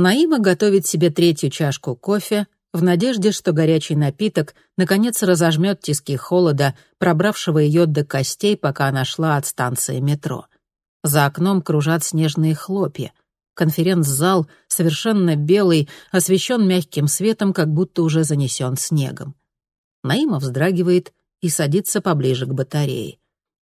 Наима готовит себе третью чашку кофе в надежде, что горячий напиток наконец разожмет тиски холода, пробравшего ее до костей, пока она шла от станции метро. За окном кружат снежные хлопья. Конференц-зал, совершенно белый, освещен мягким светом, как будто уже занесен снегом. Наима вздрагивает и садится поближе к батарее.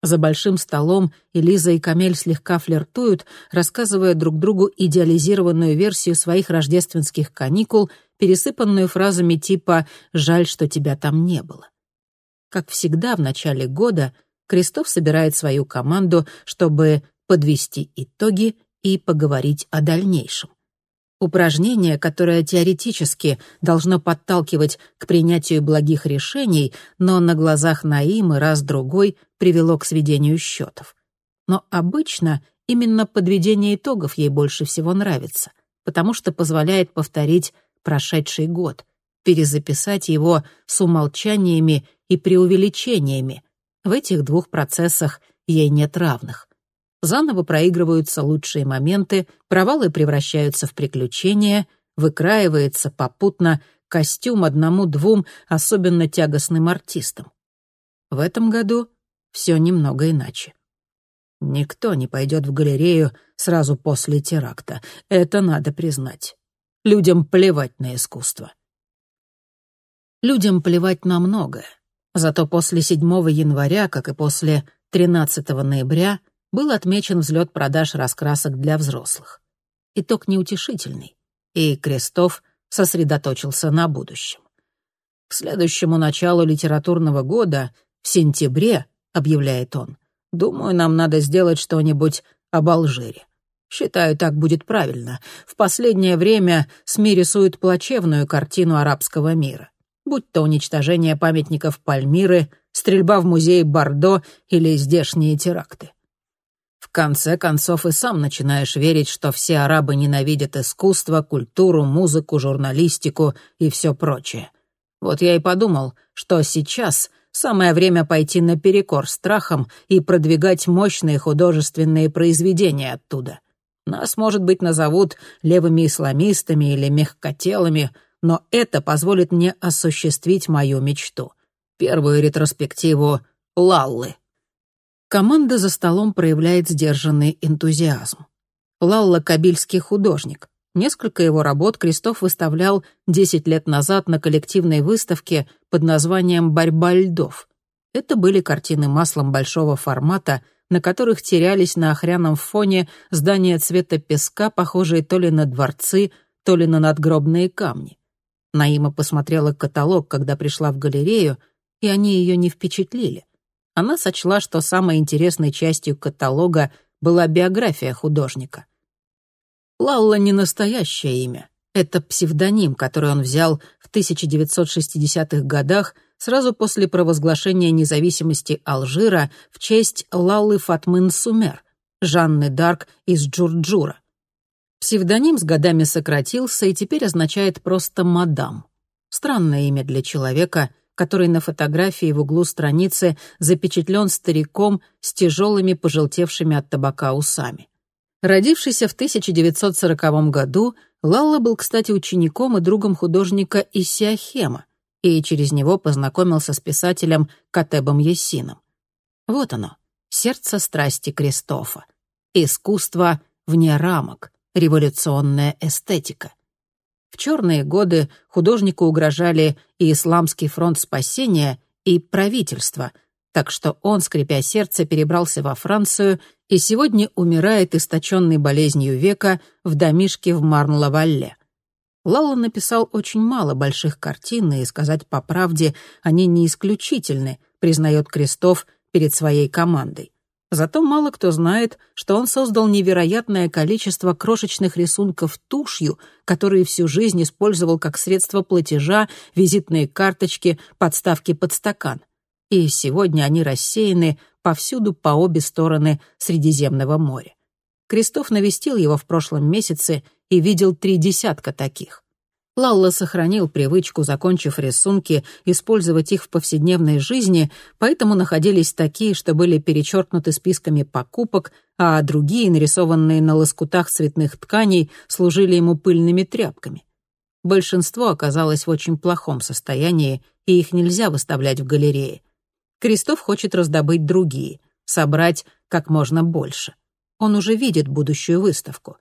За большим столом Элиза и Камель слегка флиртуют, рассказывая друг другу идеализированную версию своих рождественских каникул, пересыпанную фразами типа «жаль, что тебя там не было». Как всегда в начале года, Крестов собирает свою команду, чтобы подвести итоги и поговорить о дальнейшем. Упражнение, которое теоретически должно подталкивать к принятию благих решений, но на глазах Наимы раз-другой привело к сведению счетов. Но обычно именно подведение итогов ей больше всего нравится, потому что позволяет повторить прошедший год, перезаписать его с умолчаниями и преувеличениями. В этих двух процессах ей нет равных. Заново проигрываются лучшие моменты, провалы превращаются в приключения, выкраивается попутно костюм одному-двум особенно тягостным артистам. В этом году все немного иначе. Никто не пойдет в галерею сразу после теракта. Это надо признать. Людям плевать на искусство. Людям плевать на многое. Зато после 7 января, как и после 13 ноября, был отмечен взлет продаж раскрасок для взрослых. Итог неутешительный, и Крестов сосредоточился на будущем. К следующему началу литературного года, в сентябре, объявляет он, думаю, нам надо сделать что-нибудь об Алжире. Считаю, так будет правильно. В последнее время СМИ рисуют плачевную картину арабского мира. Будь то уничтожение памятников Пальмиры, стрельба в музее Бордо или здешние теракты. Конце концов и сам начинаешь верить, что все арабы ненавидят искусство, культуру, музыку, журналистику и все прочее. Вот я и подумал, что сейчас самое время пойти наперекор страхам и продвигать мощные художественные произведения оттуда. Нас, может быть, назовут левыми исламистами или мягкотелыми, но это позволит мне осуществить мою мечту. Первую ретроспективу «Лаллы». Команда за столом проявляет сдержанный энтузиазм. Лалла — кабильский художник. Несколько его работ Крестов выставлял 10 лет назад на коллективной выставке под названием «Борьба льдов». Это были картины маслом большого формата, на которых терялись на охряном фоне здания цвета песка, похожие то ли на дворцы, то ли на надгробные камни. Наима посмотрела каталог, когда пришла в галерею, и они ее не впечатлили она сочла, что самой интересной частью каталога была биография художника. Лалла не настоящее имя. Это псевдоним, который он взял в 1960-х годах сразу после провозглашения независимости Алжира в честь Лаллы Фатмын Сумер, Жанны Дарк из Джурджура. Псевдоним с годами сократился и теперь означает просто «мадам». Странное имя для человека — который на фотографии в углу страницы запечатлен стариком с тяжелыми пожелтевшими от табака усами. Родившийся в 1940 году, Лалла был, кстати, учеником и другом художника Исиахема, и через него познакомился с писателем Катебом Ессином. Вот оно, сердце страсти Кристофа. Искусство вне рамок, революционная эстетика — в черные годы художнику угрожали и Исламский фронт спасения, и правительство, так что он, скрипя сердце, перебрался во Францию и сегодня умирает источенной болезнью века в домишке в Марн-Лавалле. Лалла написал очень мало больших картин, и, сказать по правде, они не исключительны, признает Крестов перед своей командой. Зато мало кто знает, что он создал невероятное количество крошечных рисунков тушью, которые всю жизнь использовал как средство платежа, визитные карточки, подставки под стакан. И сегодня они рассеяны повсюду по обе стороны Средиземного моря. Крестов навестил его в прошлом месяце и видел три десятка таких. Лалла сохранил привычку, закончив рисунки, использовать их в повседневной жизни, поэтому находились такие, что были перечеркнуты списками покупок, а другие, нарисованные на лоскутах цветных тканей, служили ему пыльными тряпками. Большинство оказалось в очень плохом состоянии, и их нельзя выставлять в галерее. Крестов хочет раздобыть другие, собрать как можно больше. Он уже видит будущую выставку.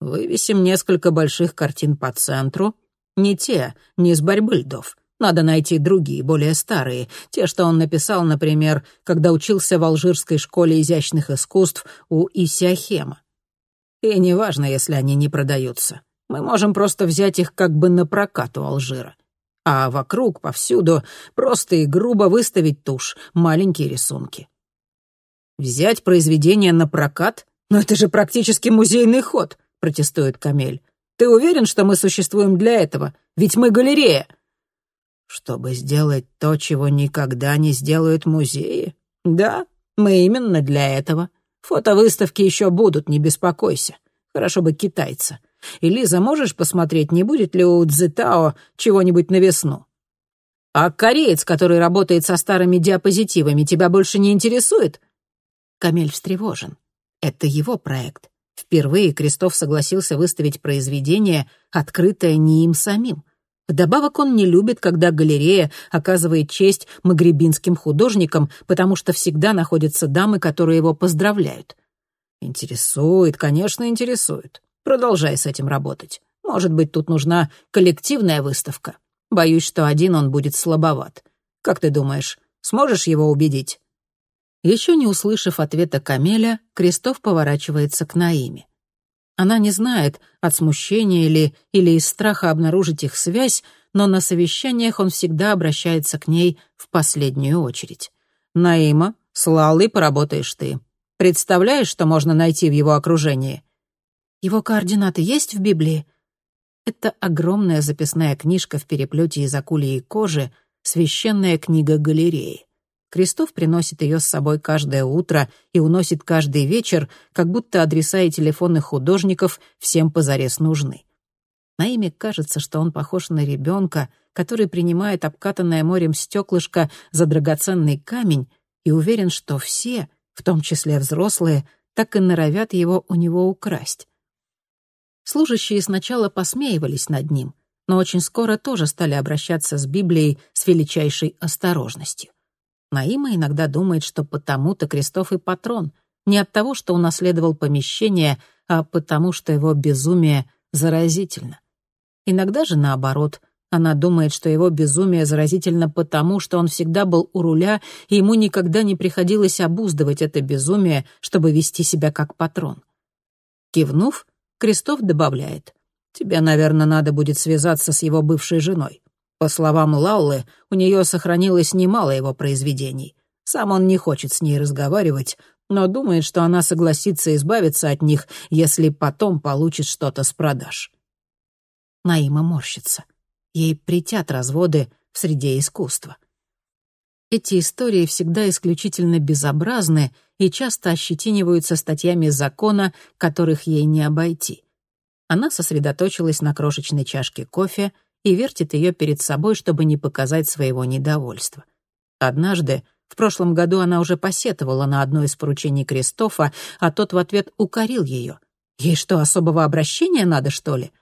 Вывесим несколько больших картин по центру, не те, не с борьбы льдов. Надо найти другие, более старые, те, что он написал, например, когда учился в Алжирской школе изящных искусств у Исиахема. И неважно, если они не продаются. Мы можем просто взять их как бы на прокат у Алжира. А вокруг, повсюду, просто и грубо выставить тушь, маленькие рисунки. «Взять произведение на прокат? Но это же практически музейный ход», — протестует Камель. Ты уверен, что мы существуем для этого? Ведь мы галерея». «Чтобы сделать то, чего никогда не сделают музеи? Да, мы именно для этого. Фотовыставки еще будут, не беспокойся. Хорошо бы китайца. И, Лиза, можешь посмотреть, не будет ли у Цзитао чего-нибудь на весну? А кореец, который работает со старыми диапозитивами, тебя больше не интересует?» Камель встревожен. Это его проект. Впервые Крестов согласился выставить произведение, открытое не им самим. Вдобавок он не любит, когда галерея оказывает честь магребинским художникам, потому что всегда находятся дамы, которые его поздравляют. Интересует, конечно, интересует. Продолжай с этим работать. Может быть, тут нужна коллективная выставка. Боюсь, что один он будет слабоват. Как ты думаешь, сможешь его убедить? Еще не услышав ответа Камеля, Крестов поворачивается к Наиме. Она не знает, от смущения или, или из страха обнаружить их связь, но на совещаниях он всегда обращается к ней в последнюю очередь. «Наима, с Лалой поработаешь ты. Представляешь, что можно найти в его окружении?» «Его координаты есть в Библии?» Это огромная записная книжка в переплете из акулии кожи, священная книга галереи. Крестов приносит ее с собой каждое утро и уносит каждый вечер, как будто адреса и телефоны художников всем позарез нужны. На имя кажется, что он похож на ребенка, который принимает обкатанное морем стеклышко за драгоценный камень и уверен, что все, в том числе взрослые, так и норовят его у него украсть. Служащие сначала посмеивались над ним, но очень скоро тоже стали обращаться с Библией с величайшей осторожностью. Наима иногда думает, что потому-то Крестов и патрон. Не от того, что унаследовал помещение, а потому что его безумие заразительно. Иногда же наоборот. Она думает, что его безумие заразительно потому, что он всегда был у руля, и ему никогда не приходилось обуздывать это безумие, чтобы вести себя как патрон. Кивнув, Крестов добавляет. «Тебе, наверное, надо будет связаться с его бывшей женой. По словам Лаллы, у нее сохранилось немало его произведений. Сам он не хочет с ней разговаривать, но думает, что она согласится избавиться от них, если потом получит что-то с продаж. Наима морщится. Ей притят разводы в среде искусства. Эти истории всегда исключительно безобразны и часто ощетиниваются статьями закона, которых ей не обойти. Она сосредоточилась на крошечной чашке кофе и вертит ее перед собой, чтобы не показать своего недовольства. Однажды, в прошлом году, она уже посетовала на одно из поручений Кристофа, а тот в ответ укорил ее. Ей что, особого обращения надо, что ли?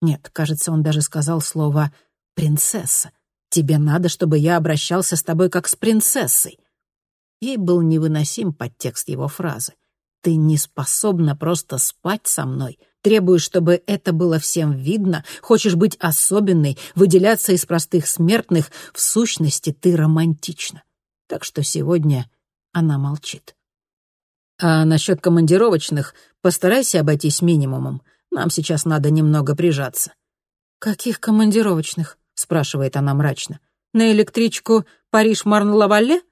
Нет, кажется, он даже сказал слово «принцесса». «Тебе надо, чтобы я обращался с тобой как с принцессой». Ей был невыносим подтекст его фразы. «Ты не способна просто спать со мной», Требуешь, чтобы это было всем видно, хочешь быть особенной, выделяться из простых смертных, в сущности ты романтична. Так что сегодня она молчит. А насчет командировочных постарайся обойтись минимумом. Нам сейчас надо немного прижаться. «Каких командировочных?» — спрашивает она мрачно. «На электричку Париж-Марн-Лавалле?»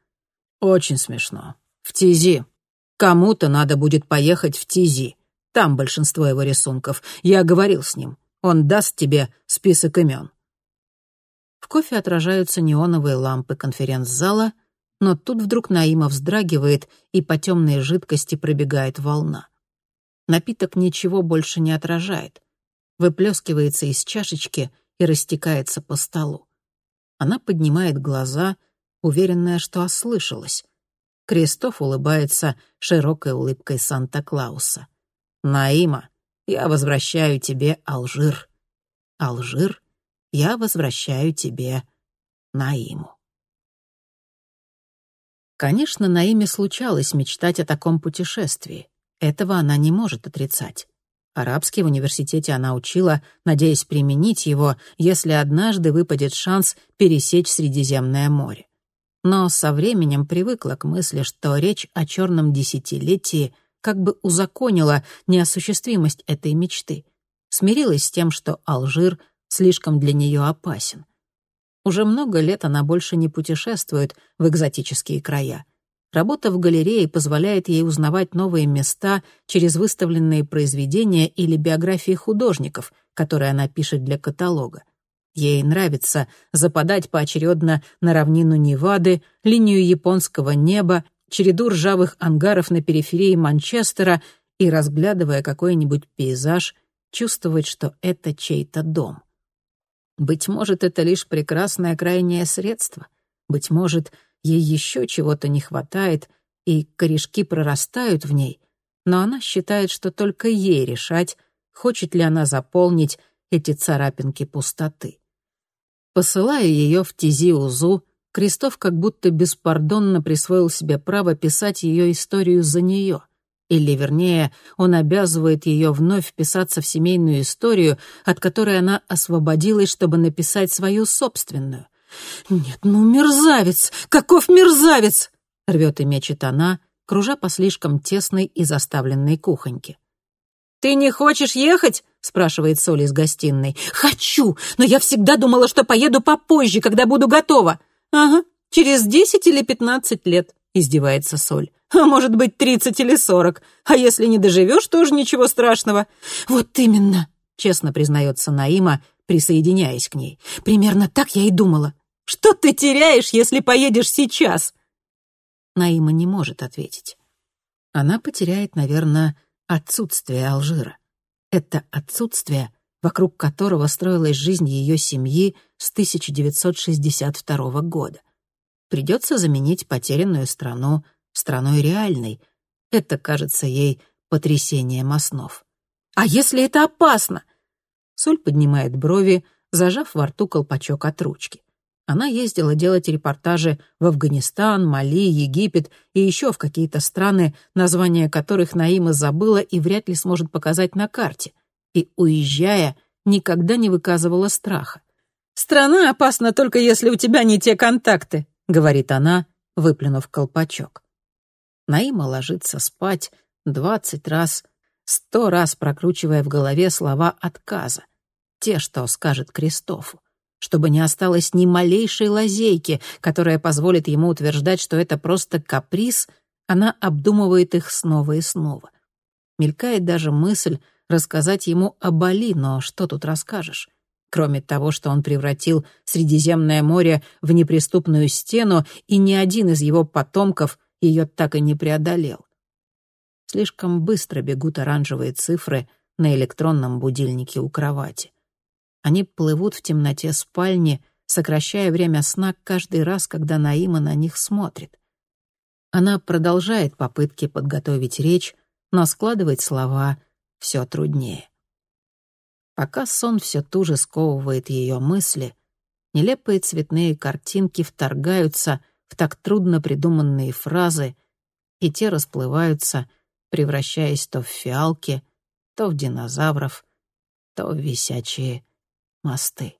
«Очень смешно. В Тизи. Кому-то надо будет поехать в Тизи. Там большинство его рисунков. Я говорил с ним. Он даст тебе список имен. В кофе отражаются неоновые лампы конференц-зала, но тут вдруг Наима вздрагивает, и по темной жидкости пробегает волна. Напиток ничего больше не отражает. Выплескивается из чашечки и растекается по столу. Она поднимает глаза, уверенная, что ослышалась. Кристоф улыбается широкой улыбкой Санта-Клауса. «Наима, я возвращаю тебе Алжир. Алжир, я возвращаю тебе Наиму». Конечно, Наиме случалось мечтать о таком путешествии. Этого она не может отрицать. Арабский в университете она учила, надеясь применить его, если однажды выпадет шанс пересечь Средиземное море. Но со временем привыкла к мысли, что речь о черном десятилетии как бы узаконила неосуществимость этой мечты. Смирилась с тем, что Алжир слишком для нее опасен. Уже много лет она больше не путешествует в экзотические края. Работа в галерее позволяет ей узнавать новые места через выставленные произведения или биографии художников, которые она пишет для каталога. Ей нравится западать поочередно на равнину Невады, линию японского неба, череду ржавых ангаров на периферии Манчестера и, разглядывая какой-нибудь пейзаж, чувствовать, что это чей-то дом. Быть может, это лишь прекрасное крайнее средство. Быть может, ей еще чего-то не хватает, и корешки прорастают в ней, но она считает, что только ей решать, хочет ли она заполнить эти царапинки пустоты. Посылая ее в Тизи-Узу, Крестов как будто беспардонно присвоил себе право писать ее историю за нее. Или, вернее, он обязывает ее вновь вписаться в семейную историю, от которой она освободилась, чтобы написать свою собственную. «Нет, ну мерзавец! Каков мерзавец!» — рвет и мечет она, кружа по слишком тесной и заставленной кухоньке. «Ты не хочешь ехать?» — спрашивает Соль из гостиной. «Хочу, но я всегда думала, что поеду попозже, когда буду готова». «Ага, через десять или пятнадцать лет», — издевается Соль а может быть, тридцать или сорок. А если не доживешь, тоже ничего страшного. Вот именно, честно признается Наима, присоединяясь к ней. Примерно так я и думала. Что ты теряешь, если поедешь сейчас? Наима не может ответить. Она потеряет, наверное, отсутствие Алжира. Это отсутствие, вокруг которого строилась жизнь ее семьи с 1962 года. Придется заменить потерянную страну страной реальной. Это кажется ей потрясением основ. «А если это опасно?» Соль поднимает брови, зажав во рту колпачок от ручки. Она ездила делать репортажи в Афганистан, Мали, Египет и еще в какие-то страны, названия которых Наима забыла и вряд ли сможет показать на карте. И, уезжая, никогда не выказывала страха. «Страна опасна только если у тебя не те контакты», — говорит она, выплюнув колпачок. Наима ложится спать двадцать раз, сто раз прокручивая в голове слова отказа. Те, что скажет Кристофу. Чтобы не осталось ни малейшей лазейки, которая позволит ему утверждать, что это просто каприз, она обдумывает их снова и снова. Мелькает даже мысль рассказать ему о Бали, но что тут расскажешь? Кроме того, что он превратил Средиземное море в неприступную стену, и ни один из его потомков ее так и не преодолел. Слишком быстро бегут оранжевые цифры на электронном будильнике у кровати. Они плывут в темноте спальни, сокращая время сна каждый раз, когда Наима на них смотрит. Она продолжает попытки подготовить речь, но складывать слова все труднее. Пока сон все туже сковывает ее мысли, нелепые цветные картинки вторгаются в так трудно придуманные фразы, и те расплываются, превращаясь то в фиалки, то в динозавров, то в висячие мосты.